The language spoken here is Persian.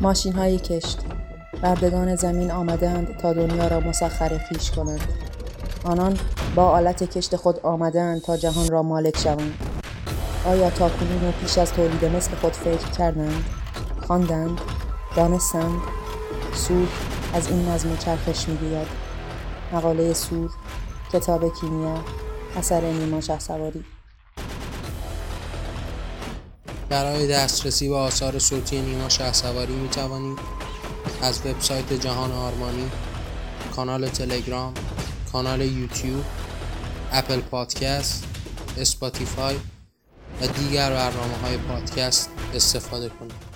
ماشین های کشت بردگان زمین آمدند تا دنیا را مسخر خیش کنند. آنان با آلت کشت خود آمدند تا جهان را مالک شوند. آیا تا کنون و پیش از تولید مثل خود فکر کردند؟ خواندند دانستند. سور از این نظم چرخش می‌گوید. مقاله سور کتاب کیمیا اثر نیما سواری برای دسترسی به آثار صوتی نیما شهسواری می توانید از وبسایت جهان آرمانی کانال تلگرام کانال یوتیوب اپل پادکست اسپاتیفای و دیگر برنامه های پادکست استفاده کنید.